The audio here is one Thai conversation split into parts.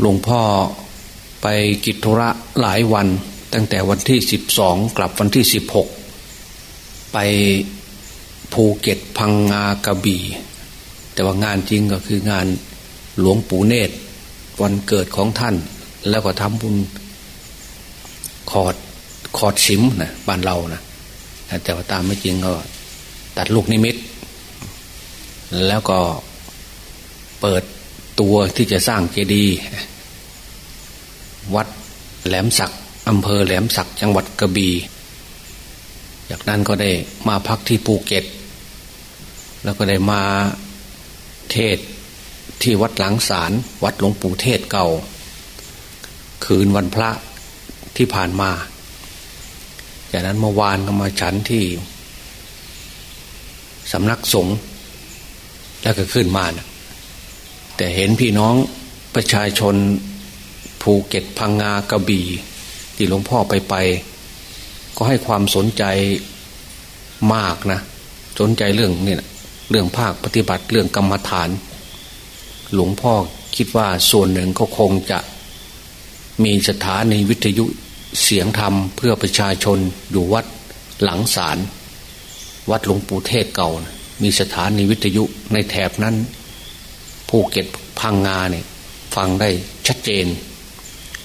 หลวงพ่อไปกิจธุระหลายวัน ตั้งแต่วันที่สิบสองกลับวันที่สิบหกไปภูเก็ตพังงากระบี่ แต่ว่างานจริงก็คืองานหลวงปู่เนตร วันเกิดของท่าน แล้วก็ทำบุญขอดขอดชิมนะบ้านเรานะแต่ว่าตามไม่จริงก็ตัดลูกนิมิต แล้วก็เปิด ตัวที่จะสร้างเจดีย์วัดแหลมสักอำเภอแหลมสักจังหวัดกระบี่จากนั้นก็ได้มาพักที่ภูเก็ต แล้วก็ได้มาเทศที่วัดหลังสารวัดหลวงปู่เทศเก่า คืนวันพระที่ผ่านมา จากนั้นเมื่อวานก็มาฉันที่สำนักสงฆ์แล้วก็ขึ้นมานะ แต่เห็นพี่น้องประชาชนภูเก็ตพังงากระบี่ที่หลวงพ่อไปไป ก็ให้ความสนใจมากนะ สนใจเรื่องนี่นะเรื่องภาคปฏิบัติเรื่องกรรมฐาน หลวงพ่อคิดว่าส่วนหนึ่งก็คงจะมีสถานีวิทยุเสียงธรรมเพื่อประชาชนอยู่วัดหลังศาลวัดหลวงปู่เทศเก่านะมีสถานีวิทยุในแถบนั้น ภูเก็ตพังงาเนี่ยฟังได้ชัดเจน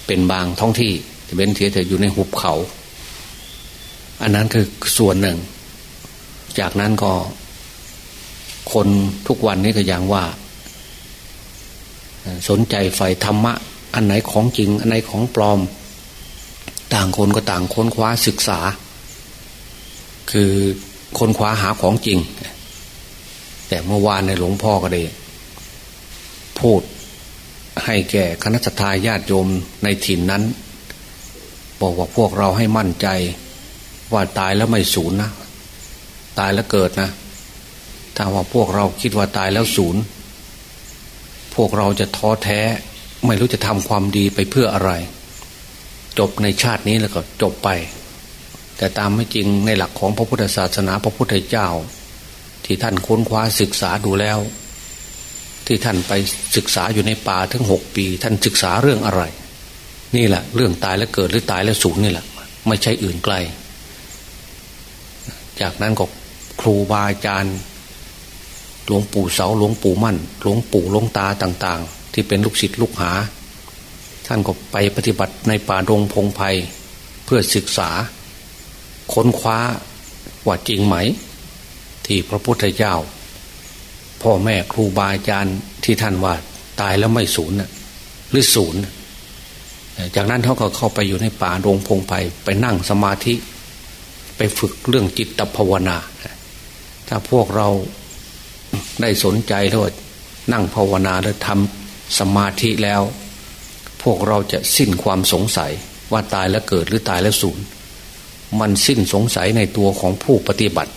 เป็นบางท้องที่เป็นเสียแต่อยู่ในหุบเขา อันนั้นคือส่วนหนึ่ง จากนั้นก็ คนทุกวันนี้ก็อย่างว่า สนใจใฝ่ธรรมะ อันไหนของจริง อันไหนของปลอม ต่างคนก็ต่างค้นคว้าศึกษา คือค้นคว้าหาของจริง แต่เมื่อวานในหลวงพ่อก็ได้ พูด ให้แก่คณะทาญาติโยมในถิ่นนั้น บอกว่าพวกเราให้มั่นใจ ว่าตายแล้วไม่สูญนะ ตายแล้วเกิดนะ ถ้าว่าพวกเราคิดว่าตายแล้วสูญพวกเราจะท้อแท้ ไม่รู้จะทำความดีไปเพื่ออะไร จบในชาตินี้แล้วก็จบไป แต่ตามไม่จริงในหลักของพระพุทธศาสนาพระพุทธเจ้า ที่ท่านค้นคว้าศึกษาดูแล้ว ที่ท่านไปศึกษาอยู่ในป่าถึงหกปี ท่านศึกษาเรื่องอะไร นี่แหละ เรื่องตายแล้วเกิดหรือตายแล้วสูญนี่แหละ ไม่ใช่อื่นไกล จากนั้นก็ครูบาอาจารย์หลวงปู่เสาหลวงปู่มั่น หลวงปู่หลวงตาต่าง ๆ ที่เป็นลูกศิษย์ลูกหา ท่านก็ไปปฏิบัติในป่าดงพงไพ่เพื่อศึกษา ค้นคว้าว่าจริงไหม ที่พระพุทธเจ้า พ่อแม่ครูบาอาจารย์ที่ท่านว่าตายแล้วไม่สูญหรือสูญจากนั้นเขาก็เข้าไปอยู่ในป่าโรงพงไพ่ไปนั่งสมาธิ ไปฝึกเรื่องจิตภาวนา ถ้าพวกเราได้สนใจแล้วนั่งภาวนาแล้วทำสมาธิแล้ว พวกเราจะสิ้นความสงสัยว่าตายแล้วเกิดหรือตายแล้วสูญมันสิ้นสงสัยในตัวของผู้ปฏิบัติ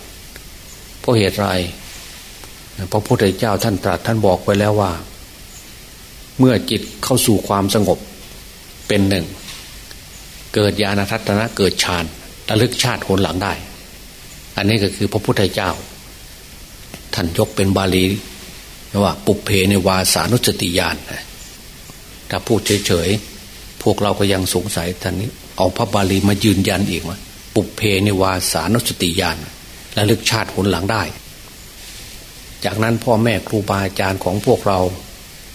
เพราะเหตุไร พระพุทธเจ้าท่านตรัสท่านบอกไว้แล้วว่า เมื่อจิตเข้าสู่ความสงบเป็นหนึ่ง เกิดญาณทัศนะเกิดฌานระลึกชาติหนหลังได้ อันนี้ก็คือพระพุทธเจ้า ท่านยกเป็นบาลีว่า ปุเพในวาสานุสติญาณถ้าพูดเฉยๆพวกเราก็ยังสงสัยท่านนี้เอาพระบาลีมายืนยันอีกว่าปุเพในวาสานุสติญาณระลึกชาติหนหลังได้ จากนั้นพ่อแม่ครูบาอาจารย์ของพวกเรา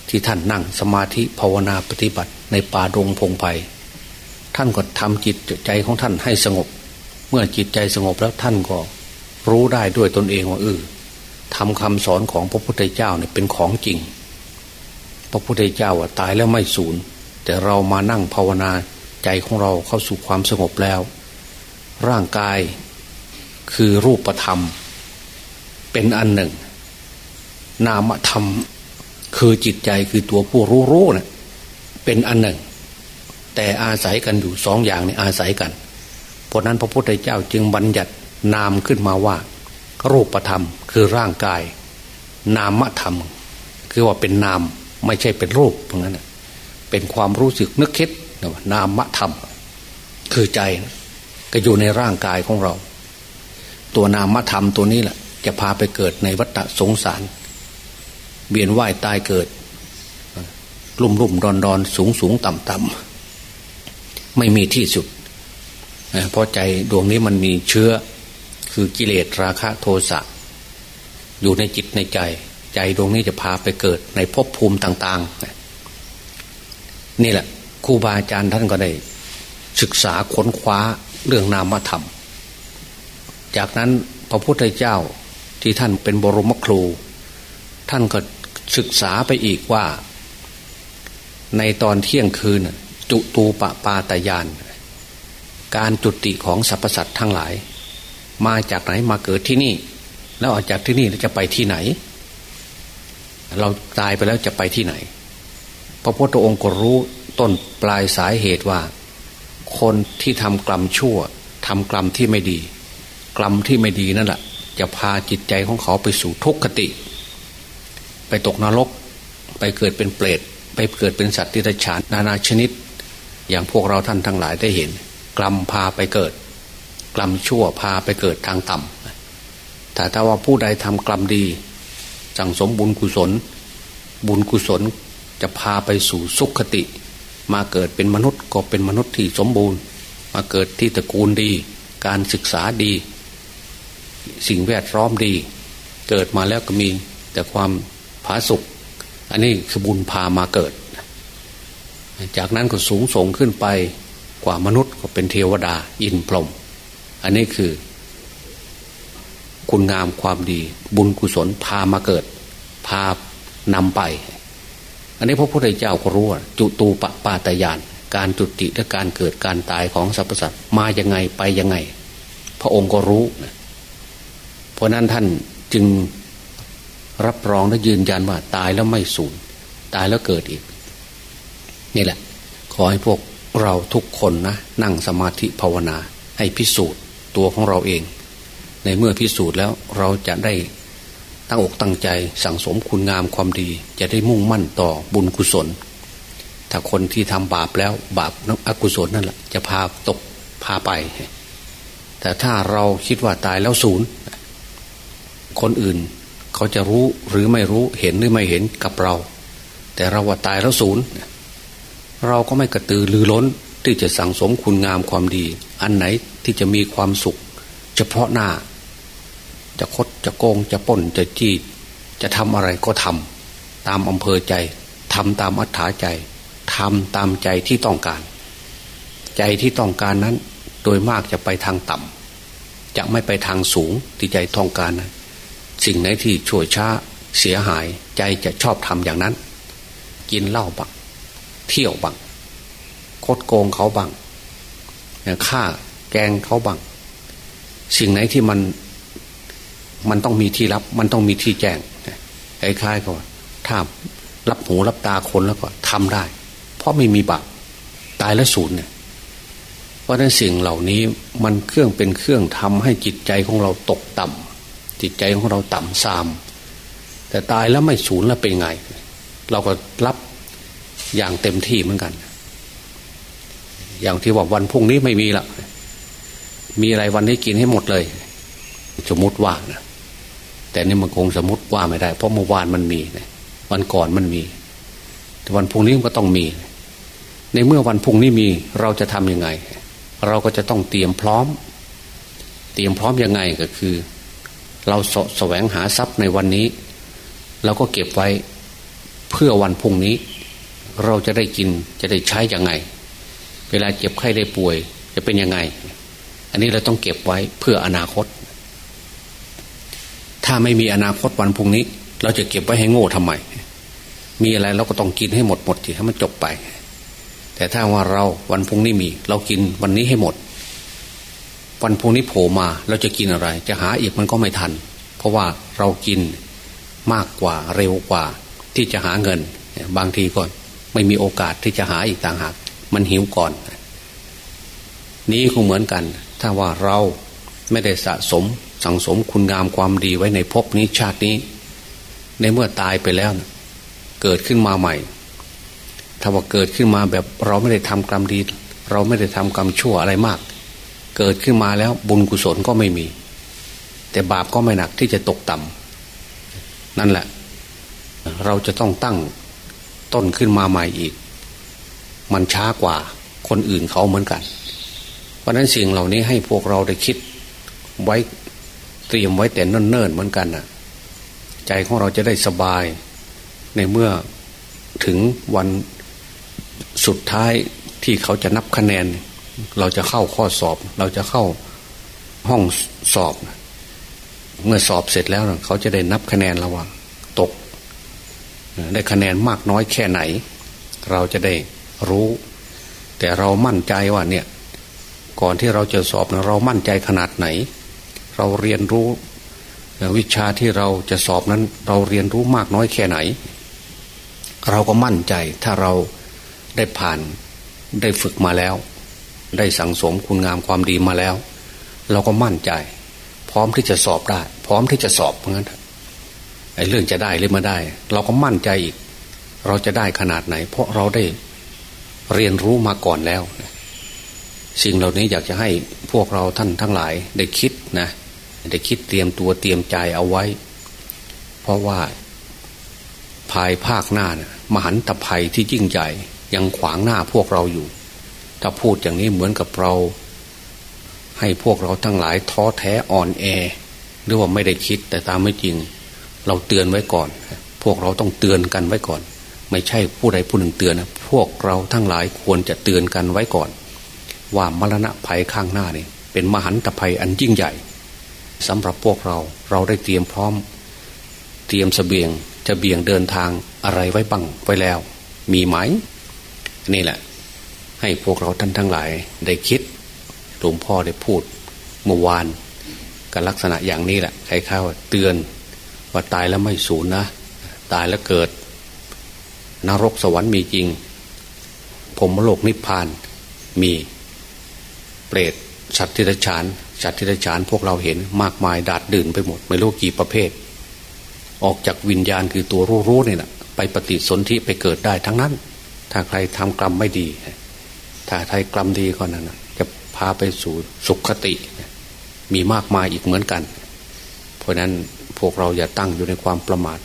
ที่ท่านนั่งสมาธิภาวนาปฏิบัติในป่าดงพงไพ่ท่านก็ทำจิตใจของท่านให้สงบ เมื่อจิตใจสงบแล้วท่านก็รู้ได้ด้วยตนเองว่าเออทำคำสอนของพระพุทธเจ้าเนี่ยเป็นของจริง พระพุทธเจ้าว่าตายแล้วไม่สูญแต่เรามานั่งภาวนาใจของเราเข้าสู่ความสงบแล้ว ร่างกายคือรูปธรรม เป็นอันหนึ่ง นามธรรม คือจิตใจคือตัวผู้รู้รู้นะ่ะเป็นอันหนึ่ง แต่อาศัยกันอยู่สองอย่างนี้อาศัยกัน เพราะนั้นพระพุทธเจ้าจึงบัญญัตินามขึ้นมาว่า รูปธรรมคือร่างกาย นามธรรม คือว่าเป็นนามไม่ใช่เป็นรูปเพราะนั้นเป็นความรู้สึกนึกคิดนามธรรม คือใจก็อยู่ในร่างกายของเรา ตัวนามธรรมตัวนี้แหละจะพาไปเกิดในวัฏสงสาร เวียนว่ายตายเกิด ลุ่มลุ่มดอนดอนสูงสูงต่ำต่ำไม่มีที่สุดเพราะใจดวงนี้มันมีเชื้อคือกิเลสราคะโทสะอยู่ในจิตในใจ ใจดวงนี้จะพาไปเกิดในภพภูมิต่าง ๆ นี่แหละครูบาอาจารย์ท่านก็ได้ ศึกษาค้นคว้าเรื่องนามธรรม จากนั้นพระพุทธเจ้าที่ท่านเป็นบรมครู ท่านก็ ศึกษาไปอีกว่า ในตอนเที่ยงคืน จุตูปปาตยาน การจุติของสรรพสัตว์ทั้งหลาย มาจากไหนมาเกิดที่นี่ แล้วออกจากที่นี่จะไปที่ไหน เราตายไปแล้วจะไปที่ไหน พระพุทธองค์ก็รู้ต้นปลายสายเหตุว่า คนที่ทำกรรมชั่วทำกรรมที่ไม่ดี กรรมที่ไม่ดีนั่นแหละจะพาจิตใจของเขาไปสู่ทุกขติ ไปตกนรก ไปเกิดเป็นเปรตไปเกิดเป็นสัตว์ที่ไรฉานนานาชนิด อย่างพวกเราท่านทั้งหลายได้เห็นกรรมพาไปเกิดกรรมชั่วพาไปเกิดทางต่ำแต่ถ้าว่าผู้ใดทำกรรมดี สั่งสมบุญกุศล บุญกุศลจะพาไปสู่สุขติ มาเกิดเป็นมนุษย์ก็เป็นมนุษย์ที่สมบูรณ์ มาเกิดที่ตระกูลดี การศึกษาดี สิ่งแวดล้อมดี เกิดมาแล้วก็มีแต่ความ ผาสุกอันนี้คือบุญพามาเกิด จากนั้นก็สูงส่งขึ้นไปกว่ามนุษย์ก็เป็นเทวดาอินพรหมอันนี้คือ คุณงามความดี บุญกุศลพามาเกิด พานำไป อันนี้พระพุทธเจ้าก็รู้ว่าจุตูปปาตยาน การจุติและการเกิดการตายของสรรพสัตว์มายังไงไปยังไง พระองค์ก็รู้ เพราะนั้นท่านจึง รับรองและยืนยันว่าตายแล้วไม่สูญตายแล้วเกิดอีก นี่แหละ ขอให้พวกเราทุกคนนะ นั่งสมาธิภาวนา ให้พิสูจน์ตัวของเราเอง ในเมื่อพิสูจน์แล้วเราจะได้ตั้งอกตั้งใจสั่งสมคุณงามความดี จะได้มุ่งมั่นต่อบุญกุศล ถ้าคนที่ทำบาปแล้วบาปนักอกุศลนั่นแหละจะพาตกพาไป แต่ถ้าเราคิดว่าตายแล้วศูนย์คนอื่น เขาจะรู้หรือไม่รู้เห็นหรือไม่เห็นกับเรา แต่เราว่าตายแล้วศูนย์เราก็ไม่กระตือรือร้นที่จะสั่งสมคุณงามความดี อันไหนที่จะมีความสุข เฉพาะหน้า จะคดจะโกงจะป้นจะจี้จะทำอะไรก็ทำตามอำเภอใจทำตามอัธยาใจทำตามใจที่ต้องการ ใจที่ต้องการนั้น โดยมากจะไปทางต่ำจะไม่ไปทางสูงที่ใจต้องการนะ สิ่งไหนที่ชั่วช้าเสียหายใจจะชอบทำอย่างนั้น กินเหล้าบังเที่ยวบังคดโกงเขาบังฆ่าแกงเขาบังสิ่งไหนที่มันมันต้องมีที่รับ มันต้องมีที่แจ้งคล้ายๆก็ถ้ารับหูรับตาคนแล้วก็ทำได้ เพราะไม่มีบาปตายแล้วศูนย์เนี่ย เพราะนั้นสิ่งเหล่านี้มันเครื่องเป็นเครื่องทำให้จิตใจของเราตกต่ำ จิตใจของเราต่ำซาม แต่ตายแล้วไม่สูญแล้วเป็นไง เราก็รับอย่างเต็มที่เหมือนกัน อย่างที่บอกวันพรุ่งนี้ไม่มีละมีอะไรวันนี้กินให้หมดเลย สมมติว่านะแต่นี่มันคงสมมติว่าไม่ได้ เพราะเมื่อวานมันมีวันก่อนมันมี แต่วันพรุ่งนี้มันก็ต้องมี ในเมื่อวันพรุ่งนี้มีเราจะทำยังไง เราก็จะต้องเตรียมพร้อม เตรียมพร้อมยังไงก็คือ เราสแสวงหาทรัพย์ในวันนี้ เราก็เก็บไว้เพื่อวันพุ่งนี้ เราจะได้กินจะได้ใช้อยังไง เวลาเจ็บไข้ได้ป่วย จะเป็นยังไง อันนี้เราต้องเก็บไว้เพื่ออนาคต ถ้าไม่มีอนาคตวันพุ่งนี้ เราจะเก็บไว้ให้โง่ทำไม มีอะไรเราก็ต้องกินให้หมดหมดทีให้มันจบไป แต่ถ้าว่าเราวันพุ่งนี้มี เรากินวันนี้ให้หมด วันพรุ่งนี้โผล่มาเราจะกินอะไร จะหาอีกมันก็ไม่ทัน เพราะว่าเรากินมากกว่าเร็วกว่าที่จะหาเงิน บางทีก็ไม่มีโอกาสที่จะหาอีกต่างหาก มันหิวก่อน นี้คงเหมือนกัน ถ้าว่าเราไม่ได้สะสมสังสมคุณงามความดีไว้ในภพนี้ชาตินี้ ในเมื่อตายไปแล้ว เกิดขึ้นมาใหม่ ถ้าว่าเกิดขึ้นมาแบบเราไม่ได้ทำกรรมดี เราไม่ได้ทำกรรมชั่วอะไรมาก เกิดขึ้นมาแล้วบุญกุศลก็ไม่มี แต่บาปก็ไม่หนักที่จะตกต่ำนั่นแหละ เราจะต้องตั้งต้นขึ้นมาใหม่อีก มันช้ากว่าคนอื่นเขาเหมือนกัน เพราะนั้นสิ่งเหล่านี้ให้พวกเราได้คิดไว้เตรียมไว้แต่เนิ่นๆเหมือนกันน่ะ ใจของเราจะได้สบายในเมื่อถึงวันสุดท้ายที่เขาจะนับคะแนน เราจะเข้าข้อสอบ เราจะเข้าห้องสอบ เมื่อสอบเสร็จแล้วเขาจะได้นับคะแนนเราว่าตก ได้คะแนนมากน้อยแค่ไหน เราจะได้รู้ แต่เรามั่นใจว่าเนี่ย ก่อนที่เราจะสอบเรามั่นใจขนาดไหน เราเรียนรู้วิชาที่เราจะสอบนั้น เราเรียนรู้มากน้อยแค่ไหน เราก็มั่นใจถ้าเราได้ผ่านได้ฝึกมาแล้ว ได้สั่งสมคุณงามความดีมาแล้ว เราก็มั่นใจ พร้อมที่จะสอบได้ พร้อมที่จะสอบเพราะงั้นไอ้เรื่องจะได้หรือไม่ได้ เราก็มั่นใจอีก เราจะได้ขนาดไหน เพราะเราได้เรียนรู้มาก่อนแล้ว สิ่งเหล่านี้อยากจะให้พวกเราท่านทั้งหลายได้คิดนะได้คิดเตรียมตัวเตรียมใจเอาไว้ เพราะว่าภายภาคหน้านะมหันตภัยที่ยิ่งใหญ่ยังขวางหน้าพวกเราอยู่ ถ้าพูดอย่างนี้เหมือนกับเรา ให้พวกเราทั้งหลายท้อแท้อ่อนแอ หรือว่าไม่ได้คิดแต่ตามไม่จริง เราเตือนไว้ก่อน พวกเราต้องเตือนกันไว้ก่อน ไม่ใช่ผู้ใดผู้หนึ่งเตือนนะพวกเราทั้งหลายควรจะเตือนกันไว้ก่อน ว่ามรณะภัยข้างหน้านี่เป็นมหันตภัยอันยิ่งใหญ่สำหรับพวกเราเราได้เตรียมพร้อม เตรียมสเสบียงจะเบี่ยงเดินทางอะไรไว้บ้างไว้แล้ว มีไหมนี่แหละ ให้พวกเราท่านทั้งหลายได้คิดหลวงพ่อได้พูดเมื่อวานกับลักษณะอย่างนี้แหละใครเข้าเตือนว่าตายแล้วไม่สูญนะ ตายแล้วเกิด นรกสวรรค์มีจริงผมโลกนิพพานมีเปรตสัตว์ทิฏฐานสัตว์ทิฏฐานพวกเราเห็นมากมายดาดดื่นไปหมด ไม่รู้กี่ประเภท ออกจากวิญญาณคือตัวรู้ๆเนี่แหละไปปฏิสนธิไปเกิดได้ทั้งนั้น ถ้าใครทำกรรมไม่ดี ถ้าใครกรรมดีก็นั้นจะพาไปสู่สุขคติ มีมากมายอีกเหมือนกัน เพราะนั้นพวกเราอย่าตั้งอยู่ในความประมาท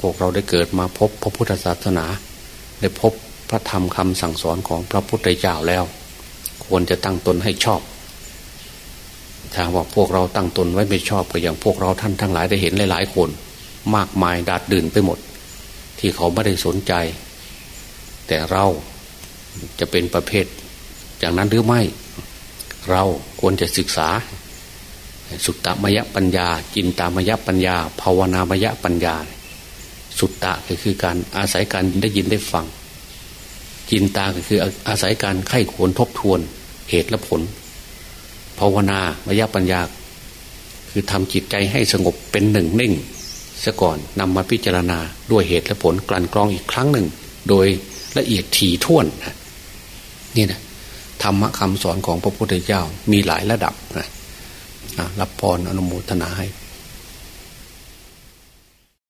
พวกเราได้เกิดมาพบพระพุทธศาสนา ได้พบพระธรรมคำสั่งสอนของพระพุทธเจ้าแล้ว ควรจะตั้งตนให้ชอบถ้าว่าพวกเราตั้งตนไว้ไม่ชอบก็อย่างพวกเราท่านทั้งหลายได้เห็นหลาย ๆ คน มากมายดาดดื่นไปหมด ที่เขาไม่ได้สนใจ แต่เราจะเป็นประเภท อย่างนั้นหรือไม่ เราควรจะศึกษา สุตตมยปัญญา จินตามยปัญญา ภาวนามยปัญญา สุตตะก็คือการอาศัยการได้ยินได้ฟัง จินตาก็คืออาศัยการไข้ควรทบทวน เหตุและผล ภาวนามยปัญญา คือทำจิตใจให้สงบเป็นหนึ่งนิ่งซะก่อนนำมาพิจารณาด้วยเหตุและผลกลั่นกรองอีกครั้งหนึ่ง โดยละเอียดถี่ถ้วนนี่นะ ธรรมคำสอนของพระพุทธเจ้ามีหลายระดับนะรับพรอนุโมทนาให้